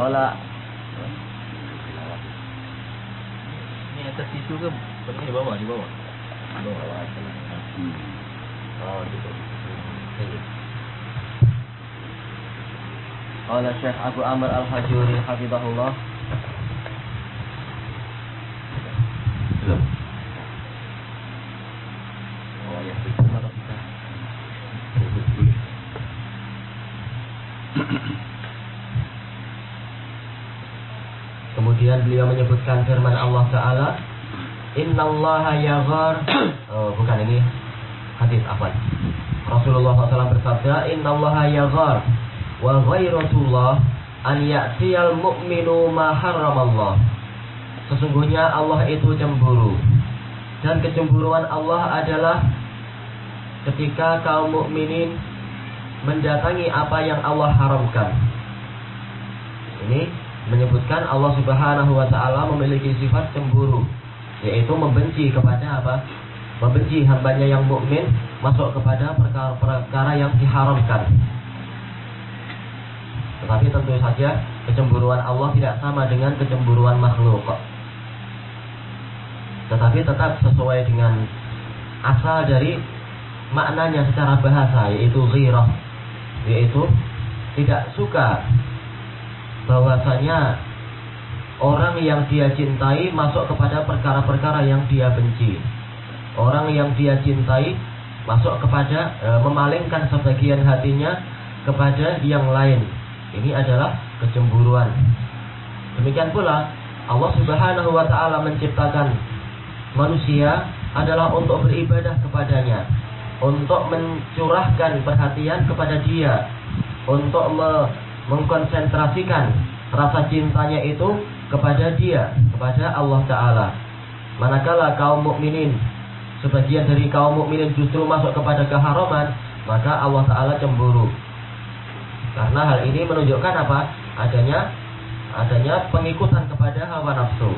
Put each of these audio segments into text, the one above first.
Qala Ini atas tisu ke? Bukan di bawah, di bawah. Di bawah. Hmm. Oh, gitu. Qala Syekh Abu Amr Al-Hajuri hafizahullah Belum. Oh ya, Kemudian beliau menyebutkan firman Allah Ta'ala Innallaha yaghar Oh bukan ini hadis afwan. Rasulullah SAW bersabda Innallaha yaghar Wa ghairatullah An ya'tiyal mu'minu ma haramallah Sesungguhnya Allah itu cemburu. Dan kecemburuan Allah adalah Ketika kaum mukminin mendatangi apa yang Allah haramkan. Ini menyebutkan Allah Subhanahu wa taala memiliki sifat cemburu, yaitu membenci kepada apa? Membenci hambanya yang mukmin masuk kepada perkara-perkara yang diharamkan. Tetapi tentu saja kecemburuan Allah tidak sama dengan kecemburuan makhluk. Tetapi tetap sesuai dengan asal dari maknanya secara bahasa yaitu ghirah yaitu tidak suka bahwasanya orang yang dia cintai masuk kepada perkara-perkara yang dia benci. Orang yang dia cintai masuk kepada e, memalingkan sebagian hatinya kepada yang lain. Ini adalah kecemburuan. Demikian pula Allah Subhanahu wa taala menciptakan manusia adalah untuk beribadah kepadanya untuk mencurahkan perhatian kepada dia, untuk me mengkonsentrasikan rasa cintanya itu kepada dia, kepada Allah Taala. Manakala kaum mukminin sebagian dari kaum mukminin justru masuk kepada keharaman, maka Allah Taala cemburu. Karena hal ini menunjukkan apa? Adanya adanya pengikutan kepada hawa nafsu.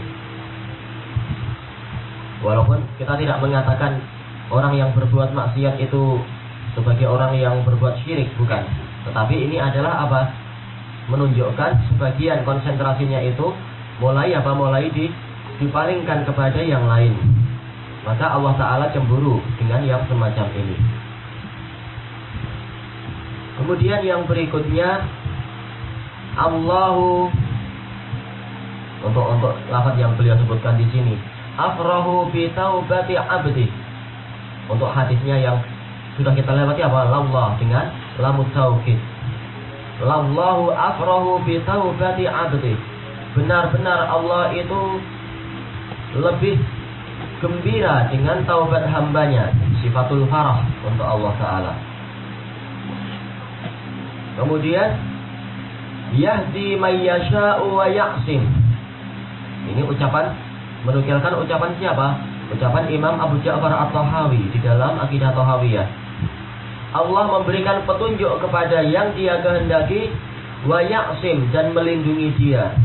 Walaupun kita tidak mengatakan orang yang berbuat maksiat itu sebagai orang yang berbuat syirik bukan tetapi ini adalah apa menunjukkan sebagian konsentrasinya itu mulai apa mulai di, dipalingkan kepada yang lain maka Allah Ta'ala cemburu dengan yang semacam ini kemudian yang berikutnya Allahu untuk untuk lafaz yang beliau sebutkan di sini afrahu bi taubati abdi untuk hadisnya yang sudah kita lewati apa? Allah dengan lamut tauhid. Lallahu afrahu bi taubati abdi. Benar-benar Allah itu lebih gembira dengan taubat hambanya. Sifatul farah untuk Allah Ta'ala. Kemudian Yahdi mayyasha'u wa ya'sim. Ini ucapan menukilkan ucapan siapa? Ucapan Imam Abu Ja'far At-Tahawi di dalam Akidah Tahawiyah. Allah memberikan petunjuk kepada yang dia kehendaki wa ya'sim dan melindungi dia.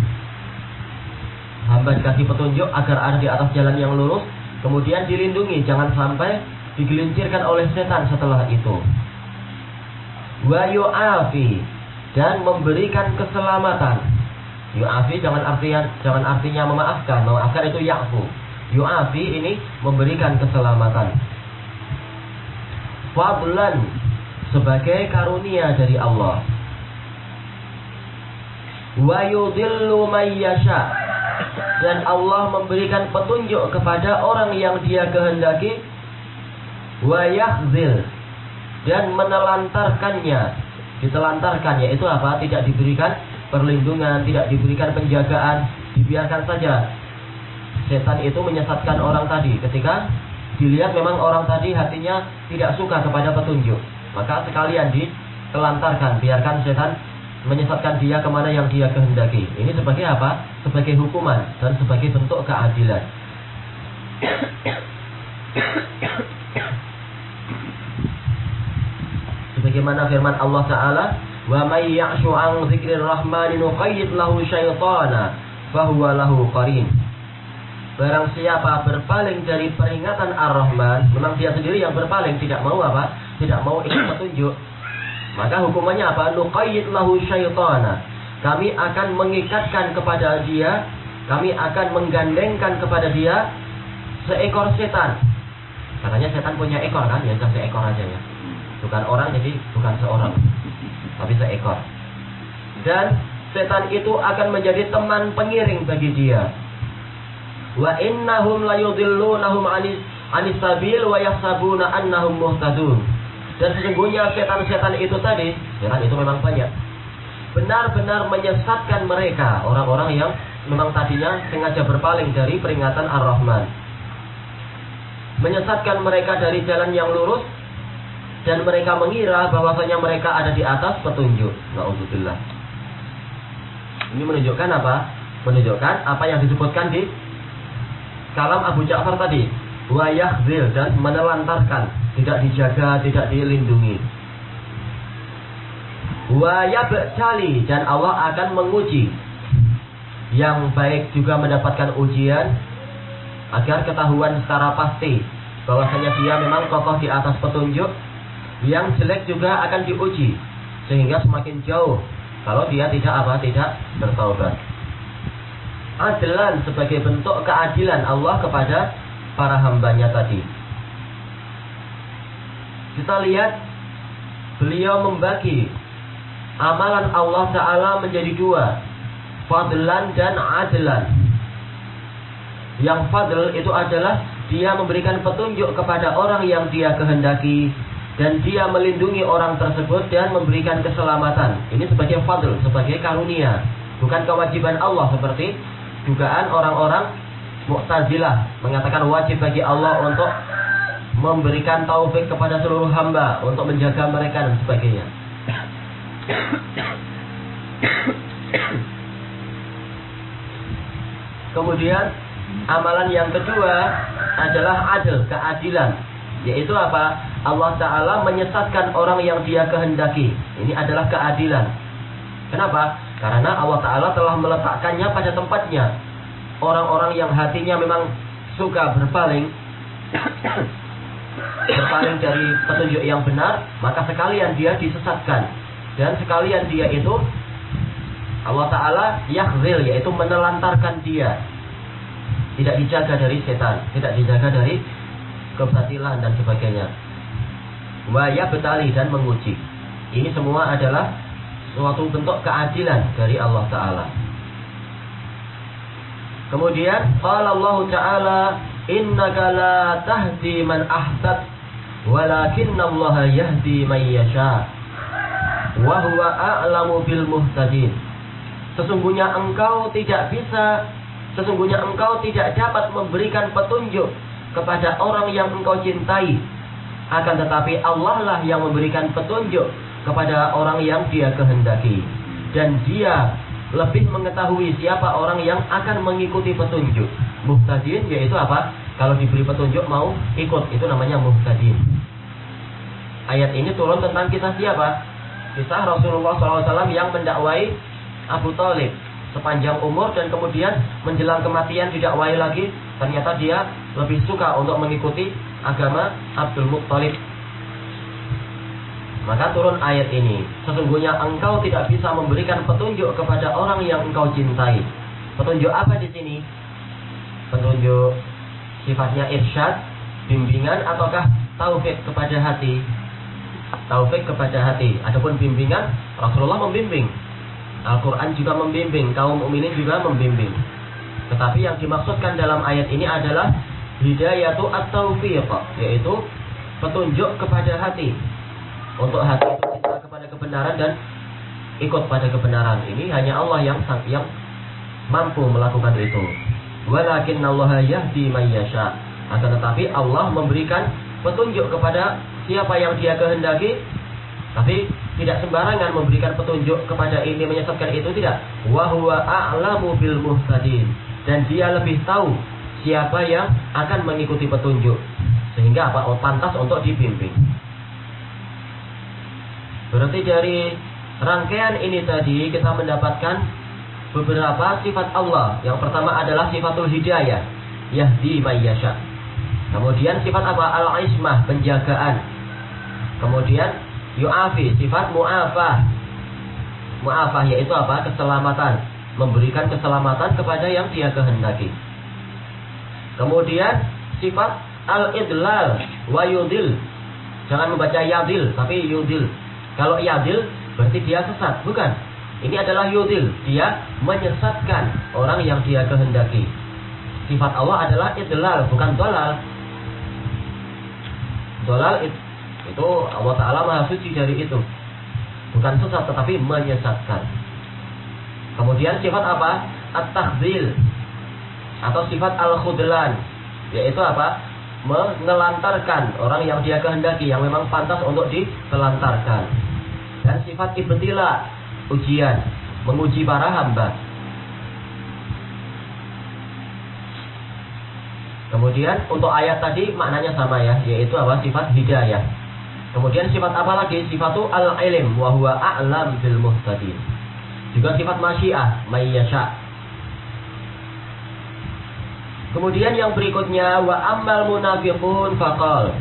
Hamba dikasih petunjuk agar ada di atas jalan yang lurus, kemudian dilindungi jangan sampai digelincirkan oleh setan setelah itu. Wa yu'afi dan memberikan keselamatan. Yu'afi jangan artinya jangan artinya memaafkan, memaafkan itu ya'fu Yu'afi ini memberikan keselamatan. Fadlan sebagai karunia dari Allah. Wa yudhillu mayyasha dan Allah memberikan petunjuk kepada orang yang dia kehendaki. Wa yahzil dan menelantarkannya. Ditelantarkan yaitu apa? Tidak diberikan perlindungan tidak diberikan penjagaan. Dibiarkan saja. Setan itu menyesatkan orang tadi. Ketika dilihat memang orang tadi hatinya tidak suka kepada petunjuk. Maka sekalian ditelantarkan biarkan setan menyesatkan dia ke mana yang dia kehendaki. Ini sebagai apa? Sebagai hukuman dan sebagai bentuk keadilan. Sebagaimana firman Allah taala wa may ya'shu an dzikrir rahmani nuqayyid lahu syaitana fahuwa qarin Barang siapa berpaling dari peringatan Ar-Rahman, memang dia sendiri yang berpaling, tidak mau apa? Tidak mau ikut petunjuk. Maka hukumannya apa? Nuqayyid lahu syaitana. kami akan mengikatkan kepada dia, kami akan menggandengkan kepada dia seekor setan. Katanya setan punya ekor kan, ya cuma seekor aja ya. Bukan orang jadi bukan seorang, tapi seekor. Dan setan itu akan menjadi teman pengiring bagi dia. Wa innahum layudillunahum anis anis sabil wa yahsabuna annahum muhtadun. Dan sesungguhnya setan-setan itu tadi, setan itu memang banyak. Benar-benar menyesatkan mereka, orang-orang yang memang tadinya sengaja berpaling dari peringatan Ar-Rahman. Menyesatkan mereka dari jalan yang lurus dan mereka mengira bahwasanya mereka ada di atas petunjuk. Nauzubillah. Ini menunjukkan apa? Menunjukkan apa yang disebutkan di kalam Abu Ja'far tadi. Wa yahzil dan menelantarkan, tidak dijaga, tidak dilindungi. Wa yabtali dan Allah akan menguji. Yang baik juga mendapatkan ujian agar ketahuan secara pasti bahwasanya dia memang kokoh di atas petunjuk. Yang jelek juga akan diuji sehingga semakin jauh kalau dia tidak apa tidak bertaubat. Adlan sebagai bentuk keadilan Allah kepada para hambanya tadi. Kita lihat beliau membagi amalan Allah Ta'ala menjadi dua. Fadlan dan adlan. Yang fadl itu adalah dia memberikan petunjuk kepada orang yang dia kehendaki dan dia melindungi orang tersebut dan memberikan keselamatan. Ini sebagai fadl, sebagai karunia, bukan kewajiban Allah seperti dugaan orang-orang Mu'tazilah mengatakan wajib bagi Allah untuk memberikan taufik kepada seluruh hamba untuk menjaga mereka dan sebagainya. Kemudian amalan yang kedua adalah adil, keadilan. Yaitu apa? Allah Ta'ala menyesatkan orang yang dia kehendaki. Ini adalah keadilan. Kenapa? Karena Allah Ta'ala telah meletakkannya pada tempatnya. Orang-orang yang hatinya memang suka berpaling. berpaling dari petunjuk yang benar. Maka sekalian dia disesatkan. Dan sekalian dia itu Allah Ta'ala yakhzil yaitu menelantarkan dia. Tidak dijaga dari setan. Tidak dijaga dari kebatilan dan sebagainya. Waya betali dan menguji. Ini semua adalah suatu bentuk keadilan dari Allah Ta'ala. Kemudian, Qala Allah Ta'ala, Innaka la tahdi man ahsad, walakinna Allah yahdi man yasha. Wa huwa a'lamu bil muhtadin. Sesungguhnya engkau tidak bisa, sesungguhnya engkau tidak dapat memberikan petunjuk kepada orang yang engkau cintai. Akan tetapi Allah lah yang memberikan petunjuk kepada orang yang dia kehendaki. Dan dia lebih mengetahui siapa orang yang akan mengikuti petunjuk. Muhtadin yaitu apa? Kalau diberi petunjuk mau ikut, itu namanya muhtadin. Ayat ini turun tentang kisah siapa? Kisah Rasulullah SAW yang mendakwai Abu Talib sepanjang umur dan kemudian menjelang kematian didakwai lagi ternyata dia lebih suka untuk mengikuti agama Abdul Muttalib maka turun ayat ini. Sesungguhnya engkau tidak bisa memberikan petunjuk kepada orang yang engkau cintai. Petunjuk apa di sini? Petunjuk sifatnya irsyad, bimbingan ataukah taufik kepada hati? Taufik kepada hati. Adapun bimbingan, Rasulullah membimbing. Al-Quran juga membimbing, kaum mukminin juga membimbing. Tetapi yang dimaksudkan dalam ayat ini adalah hidayatu at-taufiq, yaitu petunjuk kepada hati untuk hati cinta kepada kebenaran dan ikut pada kebenaran. Ini hanya Allah yang yang mampu melakukan itu. Walakin Allah yahdi may yasha. Akan tetapi Allah memberikan petunjuk kepada siapa yang Dia kehendaki. Tapi tidak sembarangan memberikan petunjuk kepada ini menyesatkan itu tidak. Wa huwa a'lamu bil muhtadin. Dan Dia lebih tahu siapa yang akan mengikuti petunjuk. Sehingga apa? Oh, pantas untuk dibimbing. Berarti dari rangkaian ini tadi kita mendapatkan beberapa sifat Allah. Yang pertama adalah sifatul hidayah, yahdi mayyasha. Kemudian sifat apa? Al-ismah, penjagaan. Kemudian yu'afi, sifat mu'afah. mu'afah yaitu apa? Keselamatan. Memberikan keselamatan kepada yang dia kehendaki. Kemudian sifat al-idlal wa yudil. Jangan membaca yadil, tapi yudil. Kalau yadil berarti dia sesat, bukan? Ini adalah yudil, dia menyesatkan orang yang dia kehendaki. Sifat Allah adalah idlal, bukan dolal. Dolal itu Allah Ta'ala maha suci dari itu. Bukan sesat, tetapi menyesatkan. Kemudian sifat apa? At-takhzil. Atau sifat al-khudlan. Yaitu apa? Menelantarkan orang yang dia kehendaki. Yang memang pantas untuk ditelantarkan. Dan sifat ibtila. Ujian. Menguji para hamba. Kemudian untuk ayat tadi maknanya sama ya, yaitu apa? Sifat hidayah. Kemudian sifat apa lagi? Sifatu al-ilm wa huwa a'lam bil muhtadin. Juga sifat masyiah, mayyasha. Kemudian yang berikutnya wa ammal munafiqun faqal.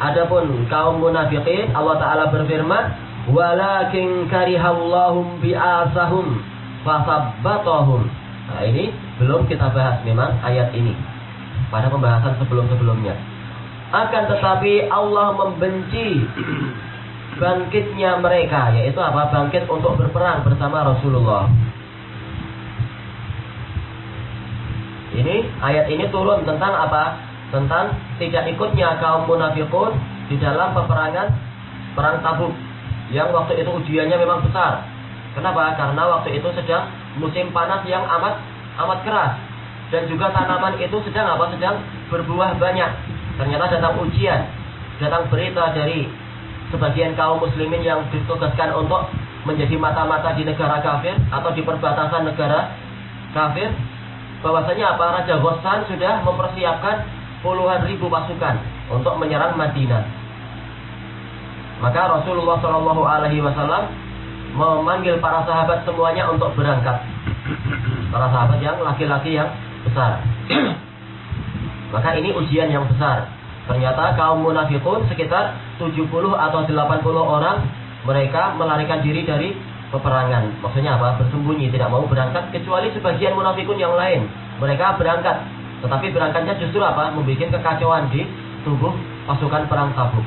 Adapun kaum munafikin Allah taala berfirman, "Walakin karihallahum bi'asahum fasabbatahum." Nah, ini belum kita bahas memang ayat ini pada pembahasan sebelum-sebelumnya. Akan tetapi Allah membenci bangkitnya mereka, yaitu apa? Bangkit untuk berperang bersama Rasulullah. Ini ayat ini turun tentang apa? Tentang tidak ikutnya kaum munafikun di dalam peperangan perang Tabuk yang waktu itu ujiannya memang besar. Kenapa? Karena waktu itu sedang musim panas yang amat amat keras dan juga tanaman itu sedang apa? Sedang berbuah banyak. Ternyata datang ujian, datang berita dari sebagian kaum muslimin yang ditugaskan untuk menjadi mata-mata di negara kafir atau di perbatasan negara kafir bahwasanya apa Raja Ghassan sudah mempersiapkan puluhan ribu pasukan untuk menyerang Madinah. Maka Rasulullah Shallallahu Alaihi Wasallam memanggil para sahabat semuanya untuk berangkat. Para sahabat yang laki-laki yang besar. Maka ini ujian yang besar. Ternyata kaum munafikun sekitar 70 atau 80 orang mereka melarikan diri dari peperangan. Maksudnya apa? Bersembunyi, tidak mau berangkat kecuali sebagian munafikun yang lain. Mereka berangkat, tetapi berangkatnya justru apa? Membuat kekacauan di tubuh pasukan perang Tabuk.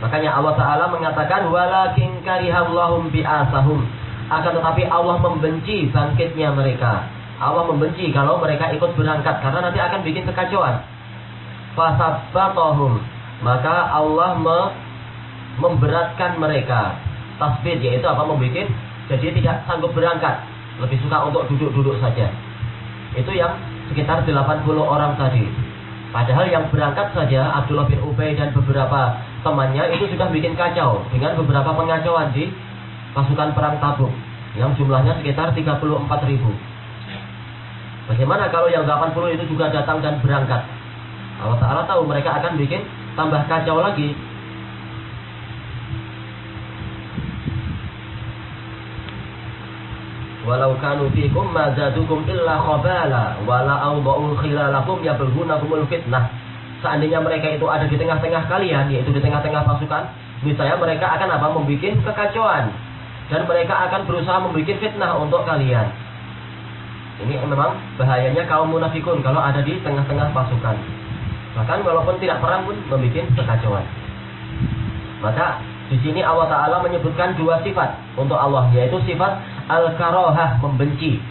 Makanya Allah Ta'ala mengatakan walakin karihallahum bi'asahum akan tetapi Allah membenci bangkitnya mereka. Allah membenci kalau mereka ikut berangkat karena nanti akan bikin kekacauan. Fasabbatahum maka Allah me memberatkan mereka. Tasbih yaitu apa membuat jadi tidak sanggup berangkat, lebih suka untuk duduk-duduk saja. Itu yang sekitar 80 orang tadi. Padahal yang berangkat saja Abdullah bin Ubay dan beberapa temannya itu sudah bikin kacau dengan beberapa pengacauan di pasukan perang Tabuk yang jumlahnya sekitar 34 ribu. Bagaimana kalau yang 80 itu juga datang dan berangkat? Allah Ta'ala tahu mereka akan bikin tambah kacau lagi. Walau kanu fikum ma zadukum illa khabala wala awda'u khilalakum yabghunakumul fitnah. Seandainya mereka itu ada di tengah-tengah kalian, yaitu di tengah-tengah pasukan, misalnya mereka akan apa? Membuat kekacauan dan mereka akan berusaha membuat fitnah untuk kalian. Ini memang bahayanya kaum munafikun kalau ada di tengah-tengah pasukan. Bahkan walaupun tidak perang pun membuat kekacauan. Maka di sini Allah Taala menyebutkan dua sifat untuk Allah, yaitu sifat al-karohah membenci,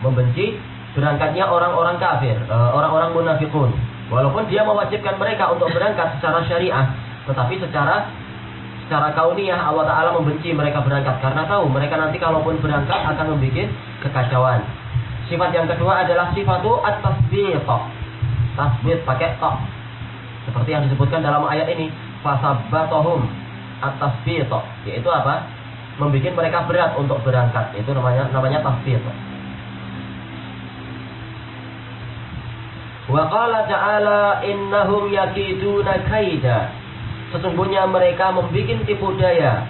membenci berangkatnya orang-orang kafir, eh, orang-orang munafikun. Walaupun dia mewajibkan mereka untuk berangkat secara syariah, tetapi secara secara kauniyah Allah Ta'ala membenci mereka berangkat karena tahu mereka nanti kalaupun berangkat akan membuat kekacauan. Sifat yang kedua adalah sifatu at-tasbih. Tasbih pakai tok. Seperti yang disebutkan dalam ayat ini, fasabbatohum at-tasbih yaitu apa? Membuat mereka berat untuk berangkat. Itu namanya namanya tasbih. Wa qala ta'ala innahum yakiduna kaida. Sesungguhnya mereka membuat tipu daya.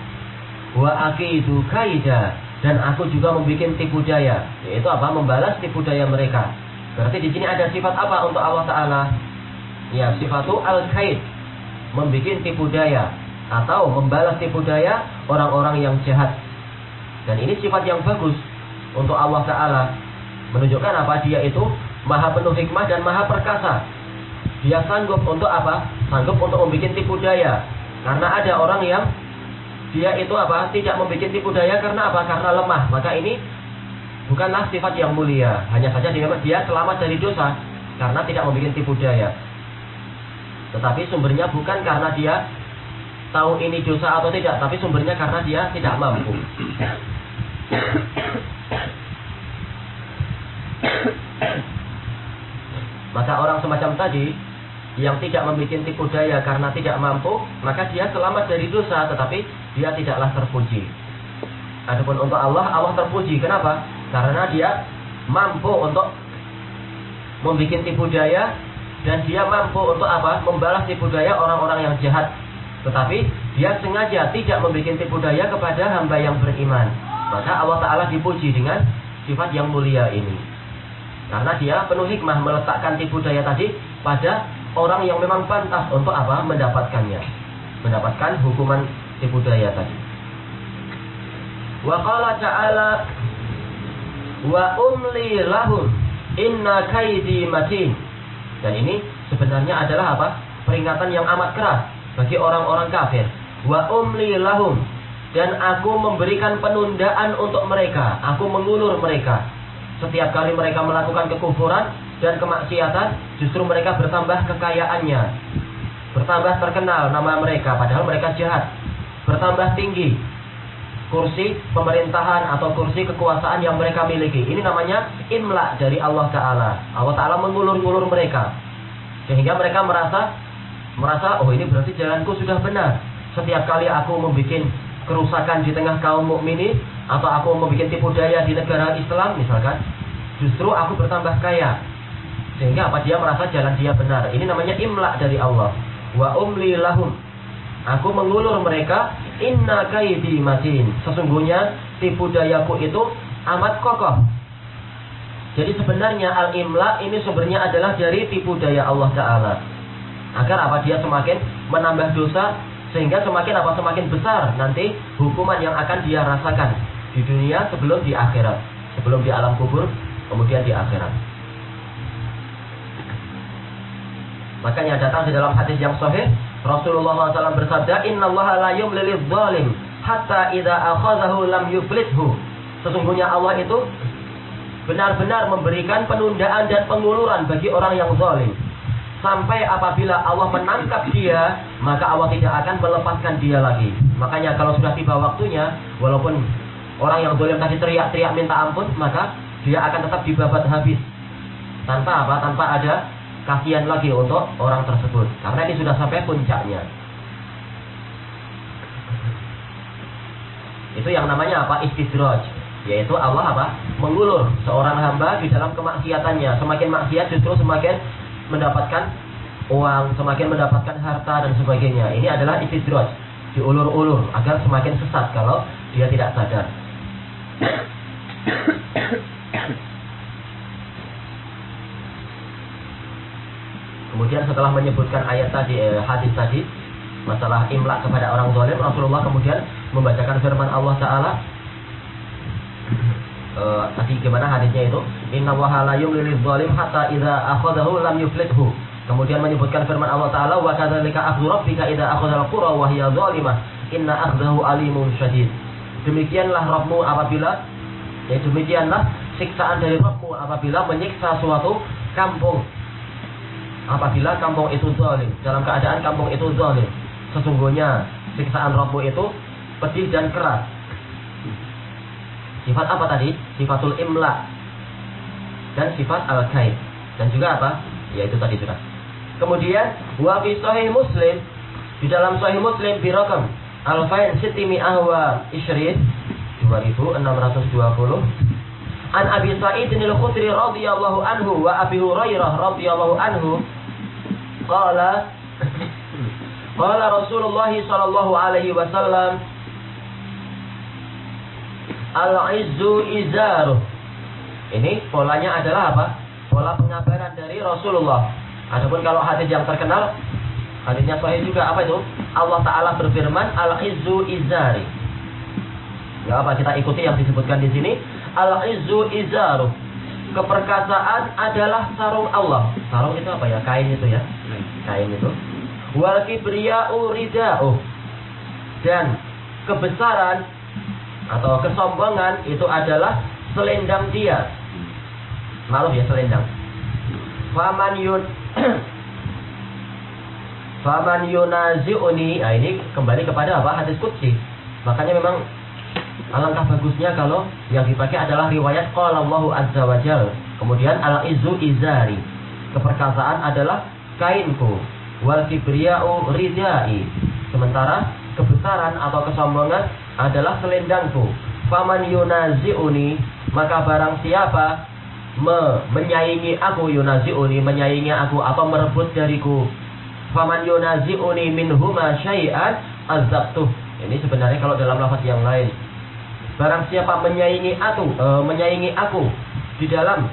Wa akidu kaida dan aku juga membuat tipu daya. Yaitu apa? Membalas tipu daya mereka. Berarti di sini ada sifat apa untuk Allah Taala? Ya, sifatu al-kaid. Membuat tipu daya. atau membalas tipu daya orang-orang yang jahat. Dan ini sifat yang bagus untuk Allah Ta'ala. Menunjukkan apa? Dia itu maha penuh hikmah dan maha perkasa. Dia sanggup untuk apa? Sanggup untuk membuat tipu daya. Karena ada orang yang dia itu apa? Tidak membuat tipu daya karena apa? Karena lemah. Maka ini bukanlah sifat yang mulia. Hanya saja dia, dia selamat dari dosa karena tidak membuat tipu daya. Tetapi sumbernya bukan karena dia tahu ini dosa atau tidak, tapi sumbernya karena dia tidak mampu. Maka orang semacam tadi yang tidak membuat tipu daya karena tidak mampu, maka dia selamat dari dosa, tetapi dia tidaklah terpuji. Adapun untuk Allah, Allah terpuji. Kenapa? Karena dia mampu untuk membuat tipu daya dan dia mampu untuk apa? Membalas tipu daya orang-orang yang jahat. Tetapi dia sengaja tidak membuat tipu daya kepada hamba yang beriman. Maka Allah Ta'ala dipuji dengan sifat yang mulia ini. Karena dia penuh hikmah meletakkan tipu daya tadi pada orang yang memang pantas untuk apa? Mendapatkannya. Mendapatkan hukuman tipu daya tadi. Wa ta'ala wa umli lahum inna kaidi matin. Dan ini sebenarnya adalah apa? Peringatan yang amat keras bagi orang-orang kafir. Wa umli lahum dan aku memberikan penundaan untuk mereka. Aku mengulur mereka. Setiap kali mereka melakukan kekufuran dan kemaksiatan, justru mereka bertambah kekayaannya. Bertambah terkenal nama mereka, padahal mereka jahat. Bertambah tinggi kursi pemerintahan atau kursi kekuasaan yang mereka miliki. Ini namanya imla dari Allah Ta'ala. Allah Ta'ala mengulur-ulur mereka. Sehingga mereka merasa, merasa oh ini berarti jalanku sudah benar. Setiap kali aku membuat kerusakan di tengah kaum mukminin atau aku membuat tipu daya di negara Islam misalkan, justru aku bertambah kaya. Sehingga apa dia merasa jalan dia benar. Ini namanya imla dari Allah. Wa umli lahum. Aku mengulur mereka inna kaidi matin. Sesungguhnya tipu dayaku itu amat kokoh. Jadi sebenarnya al-imla ini sebenarnya adalah dari tipu daya Allah Ta'ala. Agar apa dia semakin menambah dosa sehingga semakin apa semakin besar nanti hukuman yang akan dia rasakan di dunia sebelum di akhirat, sebelum di alam kubur, kemudian di akhirat. Makanya datang di dalam hadis yang sahih, Rasulullah SAW bersabda, Inna Allah la yumlilil zalim, hatta idha akhazahu lam yuflithu. Sesungguhnya Allah itu benar-benar memberikan penundaan dan penguluran bagi orang yang zalim sampai apabila Allah menangkap dia, maka Allah tidak akan melepaskan dia lagi. Makanya kalau sudah tiba waktunya, walaupun orang yang boleh tadi teriak-teriak minta ampun, maka dia akan tetap dibabat habis. Tanpa apa? Tanpa ada kasihan lagi untuk orang tersebut. Karena ini sudah sampai puncaknya. Itu yang namanya apa? Istidraj. Yaitu Allah apa? Mengulur seorang hamba di dalam kemaksiatannya. Semakin maksiat justru semakin mendapatkan uang, semakin mendapatkan harta dan sebagainya. Ini adalah istidraj, diulur-ulur agar semakin sesat kalau dia tidak sadar. Kemudian setelah menyebutkan ayat tadi, eh, hadis tadi, masalah imlak kepada orang zalim, Rasulullah kemudian membacakan firman Allah Taala tadi gimana hadisnya itu? Inna wahala yumlil zalim hatta idza akhadahu lam yuflithu. Kemudian menyebutkan firman Allah taala wa kadzalika akhdhu rabbika idza akhadhal qura wa hiya zalimah. Inna akhdahu alimun syadid. Demikianlah Rabbmu apabila ya demikianlah siksaan dari Rabbmu apabila menyiksa suatu kampung. Apabila kampung itu zalim dalam keadaan kampung itu zalim sesungguhnya siksaan Rabbmu itu pedih dan keras Sifat apa tadi? Sifatul imla dan sifat al-kaid. Dan juga apa? Yaitu tadi sudah. Kemudian wa fi sahih Muslim di dalam sahih Muslim birakam alfain sitimi ahwa isrin 2620 An Abi Sa'id al-Khudri radhiyallahu anhu wa Abi Hurairah radhiyallahu anhu qala qala Rasulullah sallallahu alaihi wasallam Al-izzu izaru. Ini polanya adalah apa? Pola pengabaran dari Rasulullah. Adapun kalau hadis yang terkenal, hadisnya sahih juga apa itu? Allah Ta'ala berfirman, Al-Izzu Izari. Ya apa kita ikuti yang disebutkan di sini? Al-Izzu Izaru. Keperkasaan adalah sarung Allah. Sarung itu apa ya? Kain itu ya. Kain itu. Wal kibriya'u rida'u. Dan kebesaran atau kesombongan itu adalah selendang dia. Maklum ya selendang. Faman yun Faman yunazi'uni Nah ini kembali kepada apa? Hadis Qudsi Makanya memang Alangkah bagusnya kalau yang dipakai adalah riwayat Qala Allahu Azza wa Kemudian al-izu izari Keperkasaan adalah kainku Wal kibriya'u ridai Sementara kebesaran atau kesombongan adalah selendangku Faman yunazi'uni Maka barang siapa me menyaingi aku yunazi'uni Menyaingi aku atau merebut dariku Faman yunazi'uni minhuma syai'an azabtuh. Ini sebenarnya kalau dalam lafaz yang lain. Barang siapa menyaingi aku, e, menyaingi aku di dalam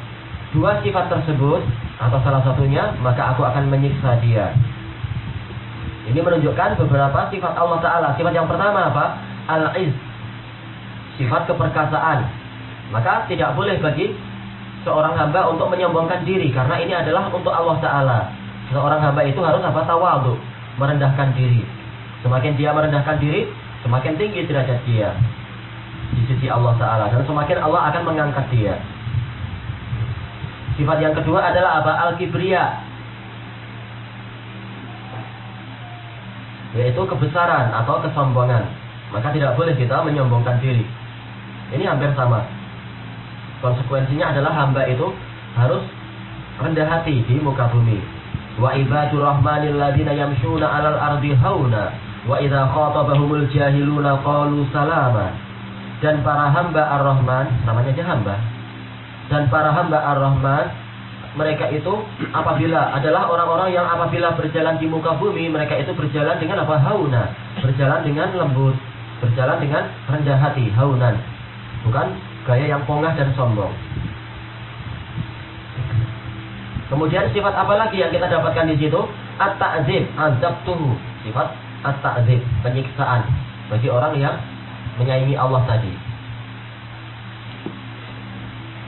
dua sifat tersebut atau salah satunya, maka aku akan menyiksa dia. Ini menunjukkan beberapa sifat Allah Ta'ala. Sifat yang pertama apa? Al-Iz. Sifat keperkasaan. Maka tidak boleh bagi seorang hamba untuk menyombongkan diri. Karena ini adalah untuk Allah Ta'ala. Seorang hamba itu harus apa? Tawadu, merendahkan diri. Semakin dia merendahkan diri, semakin tinggi derajat dia di sisi Allah Taala dan semakin Allah akan mengangkat dia. Sifat yang kedua adalah apa? Al-kibriya. Yaitu kebesaran atau kesombongan. Maka tidak boleh kita menyombongkan diri. Ini hampir sama. Konsekuensinya adalah hamba itu harus rendah hati di muka bumi. Wa ibadur rahmanil ladina yamshuna 'alal ardi hauna wa idza khatabahumul jahiluna qalu salama. Dan para hamba Ar-Rahman, namanya aja hamba. Dan para hamba Ar-Rahman mereka itu apabila adalah orang-orang yang apabila berjalan di muka bumi mereka itu berjalan dengan apa hauna berjalan dengan lembut berjalan dengan rendah hati haunan bukan gaya yang pongah dan sombong Kemudian sifat apa lagi yang kita dapatkan di situ? At-ta'zib, azab tuhu. Sifat at-ta'zib, penyiksaan bagi orang yang menyaingi Allah tadi.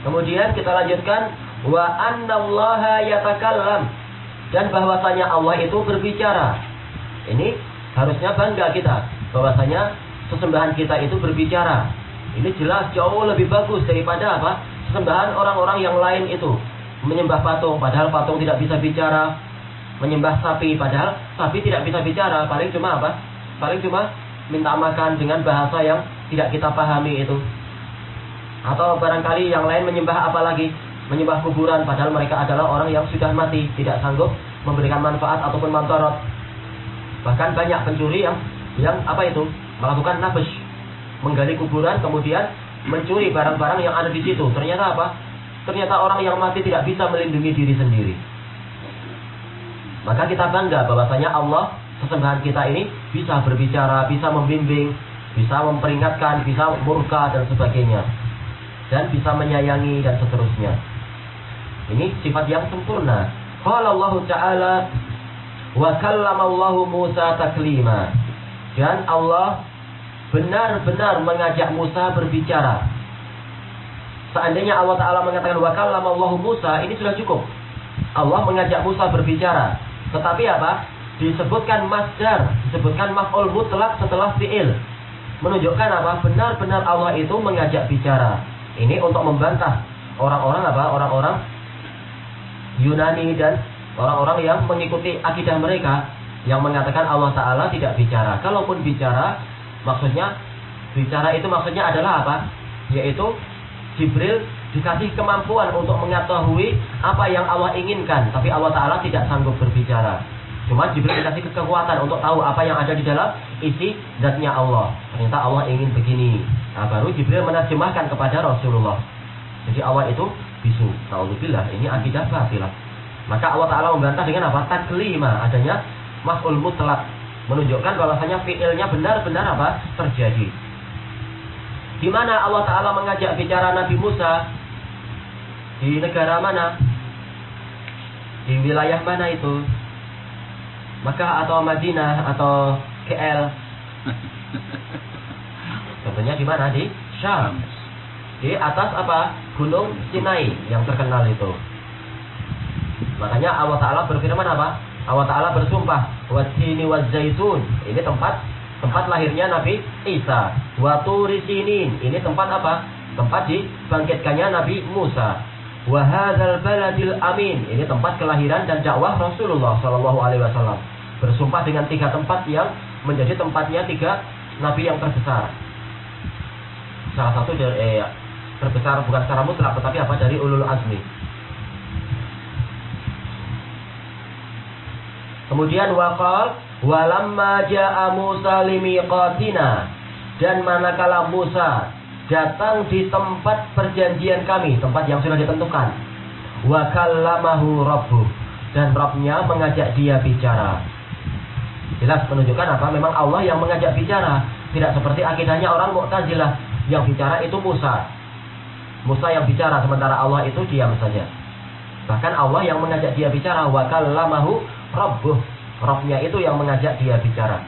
Kemudian kita lanjutkan wa annallaha yatakallam dan bahwasanya Allah itu berbicara. Ini harusnya bangga kita bahwasanya sesembahan kita itu berbicara. Ini jelas jauh lebih bagus daripada apa? Sesembahan orang-orang yang lain itu menyembah patung padahal patung tidak bisa bicara, menyembah sapi padahal sapi tidak bisa bicara, paling cuma apa? Paling cuma minta makan dengan bahasa yang tidak kita pahami itu. Atau barangkali yang lain menyembah apa lagi? Menyembah kuburan padahal mereka adalah orang yang sudah mati, tidak sanggup memberikan manfaat ataupun mantorot. Bahkan banyak pencuri yang yang apa itu? Melakukan nabes, menggali kuburan kemudian mencuri barang-barang yang ada di situ. Ternyata apa? ternyata orang yang mati tidak bisa melindungi diri sendiri. Maka kita bangga bahwasanya Allah sesembahan kita ini bisa berbicara, bisa membimbing, bisa memperingatkan, bisa murka dan sebagainya. Dan bisa menyayangi dan seterusnya. Ini sifat yang sempurna. Qala Allah Ta'ala wa kallamallahu Musa taklima. Dan Allah benar-benar mengajak Musa berbicara Seandainya Allah Ta'ala mengatakan wa Allahu Musa, ini sudah cukup. Allah mengajak Musa berbicara. Tetapi apa? Disebutkan masdar, disebutkan maf'ul mutlak setelah fi'il. Menunjukkan apa? Benar-benar Allah itu mengajak bicara. Ini untuk membantah orang-orang apa? Orang-orang Yunani dan orang-orang yang mengikuti akidah mereka yang mengatakan Allah Ta'ala tidak bicara. Kalaupun bicara, maksudnya bicara itu maksudnya adalah apa? Yaitu Jibril dikasih kemampuan untuk mengetahui apa yang Allah inginkan, tapi Allah Taala tidak sanggup berbicara. Cuma Jibril dikasih kekuatan untuk tahu apa yang ada di dalam isi zatnya Allah. Ternyata Allah ingin begini. Nah, baru Jibril menerjemahkan kepada Rasulullah. Jadi awal itu bisu. Ta'udzubillah, ini akidah batilah. Maka Allah Ta'ala membantah dengan apa? Taklima, adanya maf'ul mutlak. Menunjukkan bahwasanya fiilnya benar-benar apa? Terjadi. Di mana Allah Ta'ala mengajak bicara Nabi Musa? Di negara mana? Di wilayah mana itu? Maka atau Madinah atau KL. Tentunya di mana? Di Syam. Di atas apa? Gunung Sinai yang terkenal itu. Makanya Allah Ta'ala berfirman apa? Allah Ta'ala bersumpah Watini wa zaitun Ini tempat tempat lahirnya Nabi Isa. Waturi sinin. Ini tempat apa? Tempat dibangkitkannya Nabi Musa. Wahadal baladil amin. Ini tempat kelahiran dan dakwah Rasulullah Sallallahu Alaihi Wasallam. Bersumpah dengan tiga tempat yang menjadi tempatnya tiga Nabi yang terbesar. Salah satu dari eh, terbesar bukan secara mutlak tetapi apa? Dari ulul azmi Kemudian waqal walamma ja'a Musa limiqatina dan manakala Musa datang di tempat perjanjian kami, tempat yang sudah ditentukan. Wa kallamahu dan Rabbnya mengajak dia bicara. Jelas menunjukkan apa? Memang Allah yang mengajak bicara, tidak seperti akidahnya orang Mu'tazilah yang bicara itu Musa. Musa yang bicara sementara Allah itu diam saja. Bahkan Allah yang mengajak dia bicara wa kallamahu Rabbuh. Rabbnya itu yang mengajak dia bicara.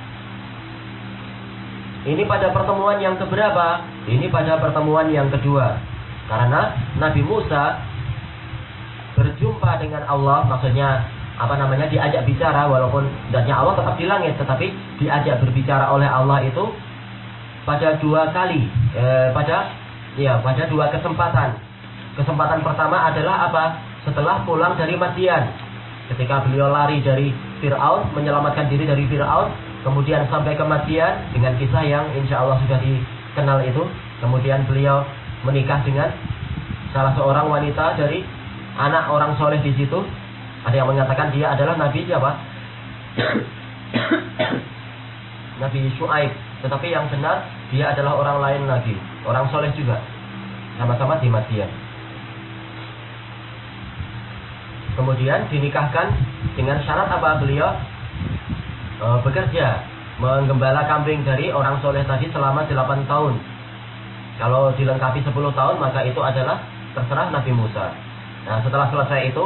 Ini pada pertemuan yang keberapa? Ini pada pertemuan yang kedua. Karena Nabi Musa berjumpa dengan Allah, maksudnya apa namanya diajak bicara walaupun datnya Allah tetap di langit, tetapi diajak berbicara oleh Allah itu pada dua kali, eh, pada ya pada dua kesempatan. Kesempatan pertama adalah apa? Setelah pulang dari Madian, ketika beliau lari dari Fir'aun, menyelamatkan diri dari Fir'aun, kemudian sampai kematian dengan kisah yang insya Allah sudah dikenal itu. Kemudian beliau menikah dengan salah seorang wanita dari anak orang soleh di situ. Ada yang mengatakan dia adalah Nabi siapa? Nabi Shu'aib. Tetapi yang benar dia adalah orang lain lagi, orang soleh juga. Sama-sama di Madian. Kemudian dinikahkan dengan syarat apa beliau e, bekerja menggembala kambing dari orang soleh tadi selama 8 tahun. Kalau dilengkapi 10 tahun maka itu adalah terserah Nabi Musa. Nah setelah selesai itu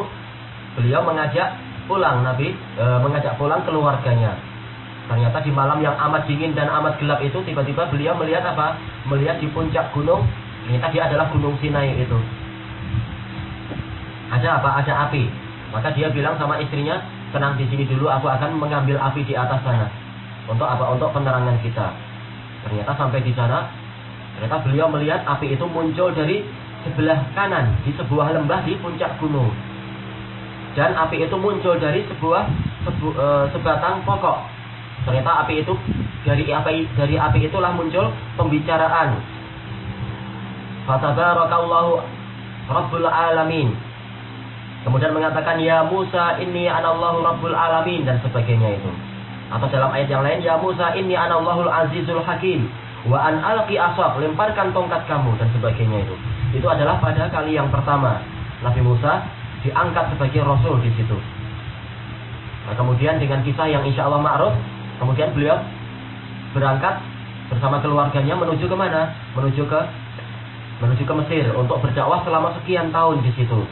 beliau mengajak pulang Nabi e, mengajak pulang keluarganya. Ternyata di malam yang amat dingin dan amat gelap itu tiba-tiba beliau melihat apa? Melihat di puncak gunung. Ternyata dia adalah gunung Sinai itu. Ada apa? Ada api. Maka dia bilang sama istrinya, tenang di sini dulu, aku akan mengambil api di atas sana. Untuk apa? Untuk penerangan kita. Ternyata sampai di sana, ternyata beliau melihat api itu muncul dari sebelah kanan di sebuah lembah di puncak gunung. Dan api itu muncul dari sebuah sebu, e, sebatang pokok. Ternyata api itu dari api dari api itulah muncul pembicaraan. Fatabarakallahu Rabbul Alamin Kemudian mengatakan ya Musa ini anallahu rabbul alamin dan sebagainya itu. Atau dalam ayat yang lain ya Musa ini anallahul azizul hakim wa an alqi asab lemparkan tongkat kamu dan sebagainya itu. Itu adalah pada kali yang pertama Nabi Musa diangkat sebagai rasul di situ. Nah, kemudian dengan kisah yang insya Allah ma'ruf, kemudian beliau berangkat bersama keluarganya menuju ke mana? Menuju ke menuju ke Mesir untuk berdakwah selama sekian tahun di situ.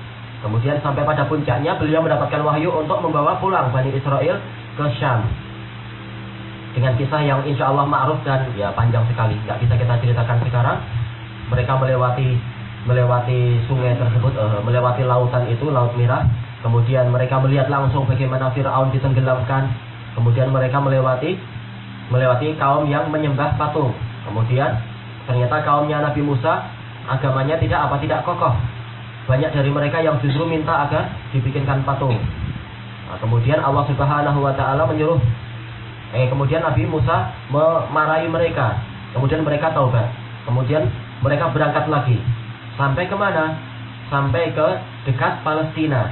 Kemudian sampai pada puncaknya beliau mendapatkan wahyu untuk membawa pulang Bani Israel ke Syam. Dengan kisah yang insya Allah ma'ruf dan ya panjang sekali. Tidak bisa kita ceritakan sekarang. Mereka melewati melewati sungai tersebut, uh, melewati lautan itu, Laut Merah. Kemudian mereka melihat langsung bagaimana Fir'aun ditenggelamkan. Kemudian mereka melewati melewati kaum yang menyembah patung. Kemudian ternyata kaumnya Nabi Musa agamanya tidak apa tidak kokoh banyak dari mereka yang justru minta agar dibikinkan patung. Nah, kemudian Allah Subhanahu wa taala menyuruh eh kemudian Nabi Musa memarahi mereka. Kemudian mereka taubat. Kemudian mereka berangkat lagi. Sampai ke mana? Sampai ke dekat Palestina.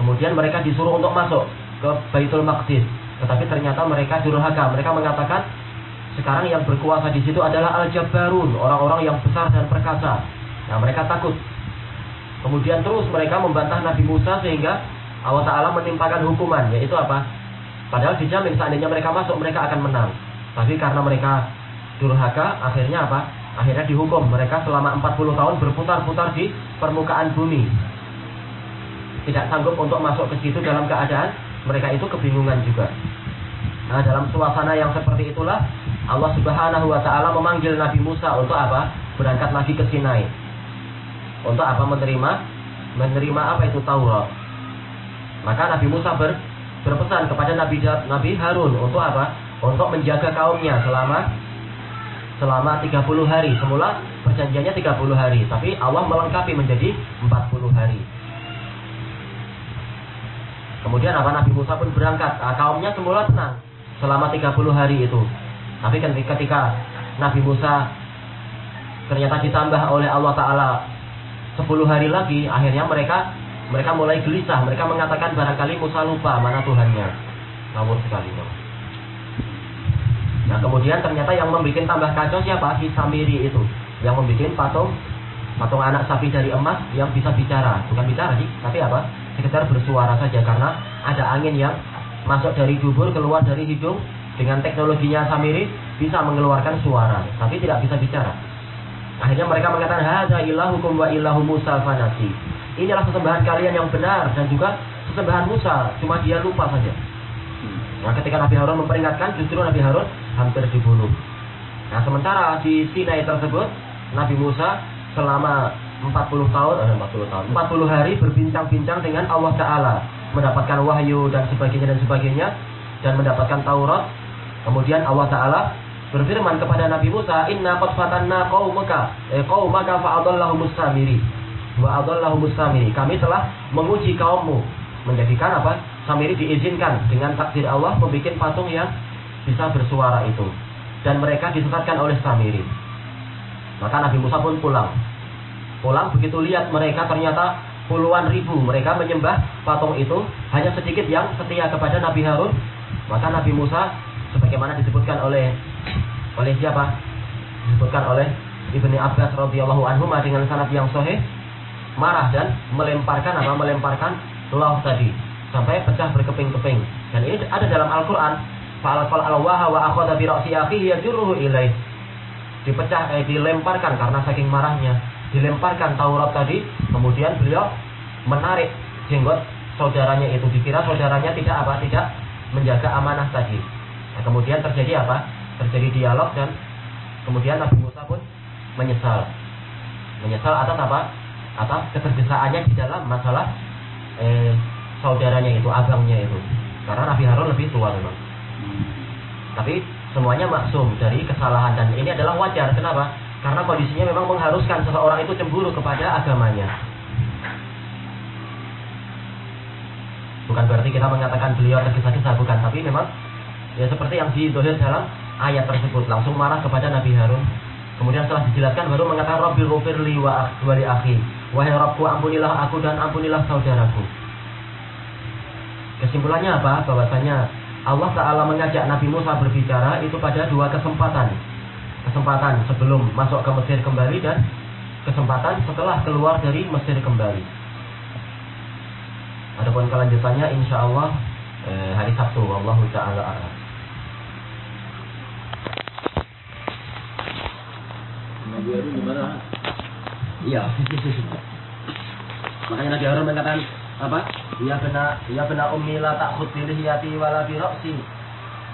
Kemudian mereka disuruh untuk masuk ke Baitul Maqdis. Tetapi ternyata mereka durhaka. Mereka mengatakan sekarang yang berkuasa di situ adalah Al-Jabbarun, orang-orang yang besar dan perkasa. Nah, mereka takut Kemudian terus mereka membantah Nabi Musa sehingga Allah Ta'ala menimpakan hukuman. Yaitu apa? Padahal dijamin seandainya mereka masuk mereka akan menang. Tapi karena mereka durhaka akhirnya apa? Akhirnya dihukum. Mereka selama 40 tahun berputar-putar di permukaan bumi. Tidak sanggup untuk masuk ke situ dalam keadaan mereka itu kebingungan juga. Nah, dalam suasana yang seperti itulah Allah Subhanahu wa taala memanggil Nabi Musa untuk apa? Berangkat lagi ke Sinai. Untuk apa menerima? Menerima apa itu Taurat. Maka Nabi Musa ber, berpesan kepada Nabi Nabi Harun untuk apa? Untuk menjaga kaumnya selama selama 30 hari. Semula perjanjiannya 30 hari, tapi Allah melengkapi menjadi 40 hari. Kemudian apa Nabi Musa pun berangkat. Nah, kaumnya semula tenang selama 30 hari itu. Tapi ketika Nabi Musa ternyata ditambah oleh Allah Ta'ala 10 hari lagi, akhirnya mereka mereka mulai gelisah. Mereka mengatakan barangkali Musa lupa mana Tuhannya. Ngawur sekali. No. Nah kemudian ternyata yang membuat tambah kacau siapa? Si Samiri itu. Yang membuat patung patung anak sapi dari emas yang bisa bicara. Bukan bicara sih, tapi apa? Sekedar bersuara saja karena ada angin yang masuk dari dubur keluar dari hidung dengan teknologinya Samiri bisa mengeluarkan suara, tapi tidak bisa bicara. Akhirnya mereka mengatakan hadza ilahukum wa ilahu Musa fanasi. Inilah sesembahan kalian yang benar dan juga sesembahan Musa, cuma dia lupa saja. Nah, ketika Nabi Harun memperingatkan, justru Nabi Harun hampir dibunuh. Nah, sementara di Sinai tersebut, Nabi Musa selama 40 tahun, eh, 40 tahun, 40 hari berbincang-bincang dengan Allah Ta'ala. Mendapatkan wahyu dan sebagainya dan sebagainya. Dan mendapatkan Taurat. Kemudian Allah Ta'ala berfirman kepada Nabi Musa, Inna qad fatanna qaumaka, eh, qaumaka fa'adallahu mustamiri. Wa adallahu mustamiri. Kami telah menguji kaummu. Menjadikan apa? Samiri diizinkan dengan takdir Allah membuat patung yang bisa bersuara itu. Dan mereka disesatkan oleh Samiri. Maka Nabi Musa pun pulang. Pulang begitu lihat mereka ternyata puluhan ribu mereka menyembah patung itu hanya sedikit yang setia kepada Nabi Harun maka Nabi Musa sebagaimana disebutkan oleh oleh siapa? Disebutkan oleh Ibni Abbas radhiyallahu anhu dengan sanad yang sahih marah dan melemparkan apa melemparkan laut tadi sampai pecah berkeping-keping. Dan ini ada dalam Al-Qur'an fa'al al-waha wa akhadha bi ra'si akhihi yajruhu ilaih. Dipecah eh, dilemparkan karena saking marahnya. Dilemparkan Taurat tadi, kemudian beliau menarik jenggot saudaranya itu. Dikira saudaranya tidak apa tidak menjaga amanah tadi. Nah, kemudian terjadi apa? Terjadi dialog dan kemudian Nabi Musa pun menyesal. Menyesal atas apa? Atas ketergesaannya di dalam masalah eh, saudaranya itu, agangnya itu. Karena Nabi Harun lebih tua memang. Tapi semuanya maksum dari kesalahan dan ini adalah wajar. Kenapa? Karena kondisinya memang mengharuskan seseorang itu cemburu kepada agamanya. Bukan berarti kita mengatakan beliau tergesa-gesa, bukan. Tapi memang ya seperti yang didohir dalam ayat tersebut. Langsung marah kepada Nabi Harun. Kemudian setelah dijelaskan baru mengatakan Rabbi ghufirli wa li akhi. Wahai Rabbku ampunilah aku dan ampunilah saudaraku. Kesimpulannya apa? Bahwasanya Allah Ta'ala mengajak Nabi Musa berbicara itu pada dua kesempatan kesempatan sebelum masuk ke Mesir kembali dan kesempatan setelah keluar dari Mesir kembali. Adapun kelanjutannya insya Allah eh, hari Sabtu. Allah taala gimana? Iya. Makanya Nabi Harun mengatakan apa? Ya benar, ya benar ummi la ta'khud bi lihiyati wala bi ra'si.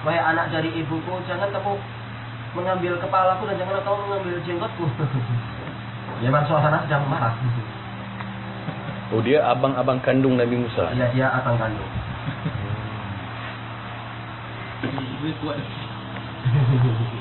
Wahai anak dari ibuku, jangan kamu mengambil kepalaku dan jangan kau mengambil jenggotku. Memang suasana sedang marah. Oh dia abang-abang kandung Nabi Musa. Iya dia abang kandung. Ini kuat.